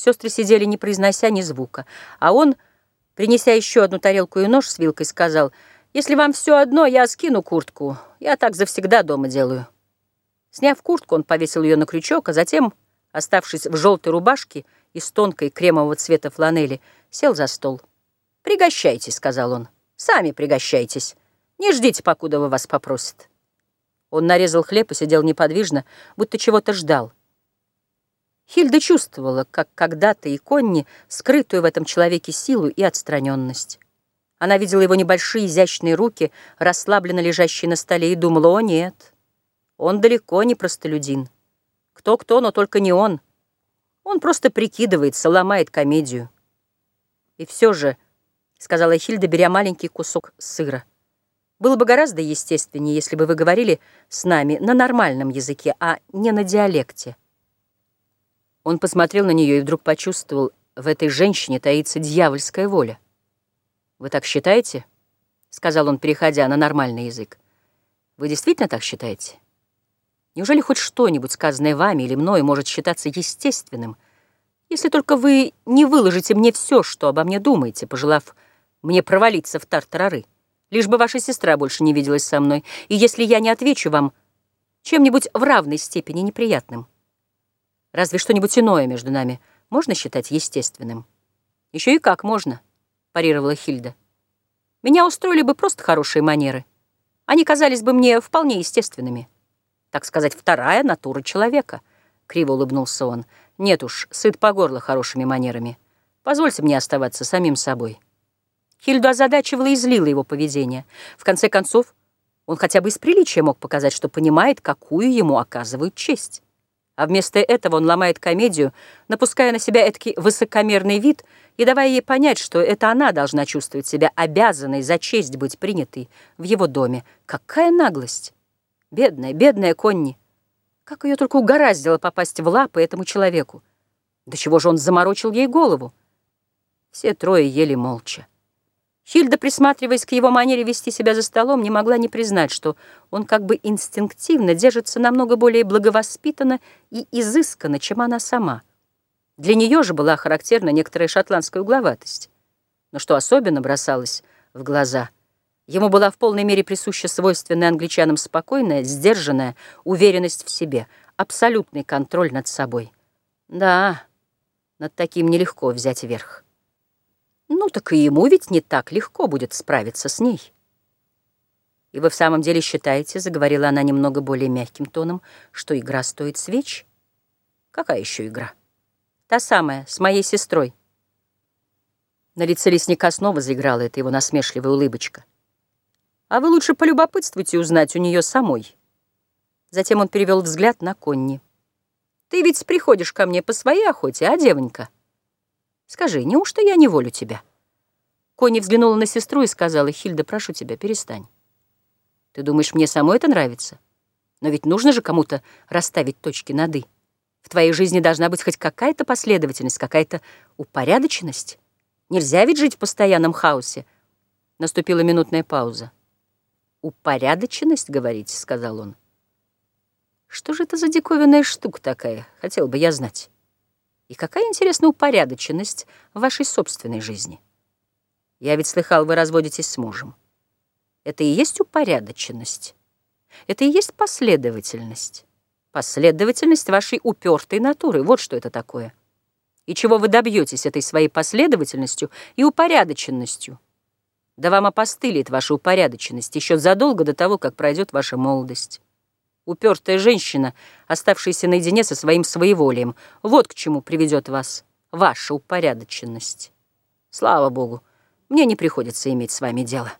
Сестры сидели, не произнося ни звука, а он, принеся еще одну тарелку и нож с вилкой, сказал, «Если вам все одно, я скину куртку. Я так завсегда дома делаю». Сняв куртку, он повесил ее на крючок, а затем, оставшись в желтой рубашке из тонкой кремового цвета фланели, сел за стол. «Пригощайтесь», — сказал он. «Сами пригощайтесь. Не ждите, покуда вы вас попросят». Он нарезал хлеб и сидел неподвижно, будто чего-то ждал. Хильда чувствовала, как когда-то и Конни, скрытую в этом человеке силу и отстраненность. Она видела его небольшие изящные руки, расслабленно лежащие на столе, и думала, о нет, он далеко не простолюдин. Кто-кто, но только не он. Он просто прикидывается, ломает комедию. И все же, — сказала Хильда, беря маленький кусок сыра, было бы гораздо естественнее, если бы вы говорили с нами на нормальном языке, а не на диалекте. Он посмотрел на нее и вдруг почувствовал, в этой женщине таится дьявольская воля. «Вы так считаете?» — сказал он, переходя на нормальный язык. «Вы действительно так считаете? Неужели хоть что-нибудь, сказанное вами или мной, может считаться естественным, если только вы не выложите мне все, что обо мне думаете, пожелав мне провалиться в тартарары, лишь бы ваша сестра больше не виделась со мной, и если я не отвечу вам чем-нибудь в равной степени неприятным?» Разве что-нибудь иное между нами можно считать естественным? Еще и как можно, парировала Хильда. Меня устроили бы просто хорошие манеры. Они казались бы мне вполне естественными. Так сказать, вторая натура человека. Криво улыбнулся он. Нет уж, сыт по горло хорошими манерами. Позвольте мне оставаться самим собой. Хильду озадачивало и злило его поведение. В конце концов, он хотя бы из приличия мог показать, что понимает, какую ему оказывают честь. А вместо этого он ломает комедию, напуская на себя эдакий высокомерный вид и давая ей понять, что это она должна чувствовать себя обязанной за честь быть принятой в его доме. Какая наглость! Бедная, бедная Конни! Как ее только угораздило попасть в лапы этому человеку! До чего же он заморочил ей голову? Все трое ели молча. Хильда, присматриваясь к его манере вести себя за столом, не могла не признать, что он как бы инстинктивно держится намного более благовоспитанно и изысканно, чем она сама. Для нее же была характерна некоторая шотландская угловатость. Но что особенно бросалось в глаза, ему была в полной мере присуща свойственная англичанам спокойная, сдержанная уверенность в себе, абсолютный контроль над собой. Да, над таким нелегко взять верх. Ну, так и ему ведь не так легко будет справиться с ней. «И вы в самом деле считаете, — заговорила она немного более мягким тоном, — что игра стоит свеч? Какая еще игра? Та самая, с моей сестрой. На лице лесника снова заиграла эта его насмешливая улыбочка. А вы лучше полюбопытствуйте узнать у нее самой. Затем он перевел взгляд на Конни. Ты ведь приходишь ко мне по своей охоте, а, девонька? Скажи, неужто я не волю тебя?» Конни взглянула на сестру и сказала, «Хильда, прошу тебя, перестань. Ты думаешь, мне самой это нравится? Но ведь нужно же кому-то расставить точки над «и». В твоей жизни должна быть хоть какая-то последовательность, какая-то упорядоченность. Нельзя ведь жить в постоянном хаосе». Наступила минутная пауза. «Упорядоченность, говорите?» — сказал он. «Что же это за диковинная штука такая? Хотел бы я знать». И какая, интересная упорядоченность в вашей собственной жизни. Я ведь слыхал, вы разводитесь с мужем. Это и есть упорядоченность. Это и есть последовательность. Последовательность вашей упертой натуры. Вот что это такое. И чего вы добьетесь этой своей последовательностью и упорядоченностью? Да вам опостылит ваша упорядоченность еще задолго до того, как пройдет ваша молодость упертая женщина, оставшаяся наедине со своим своеволием. Вот к чему приведет вас ваша упорядоченность. Слава Богу, мне не приходится иметь с вами дело.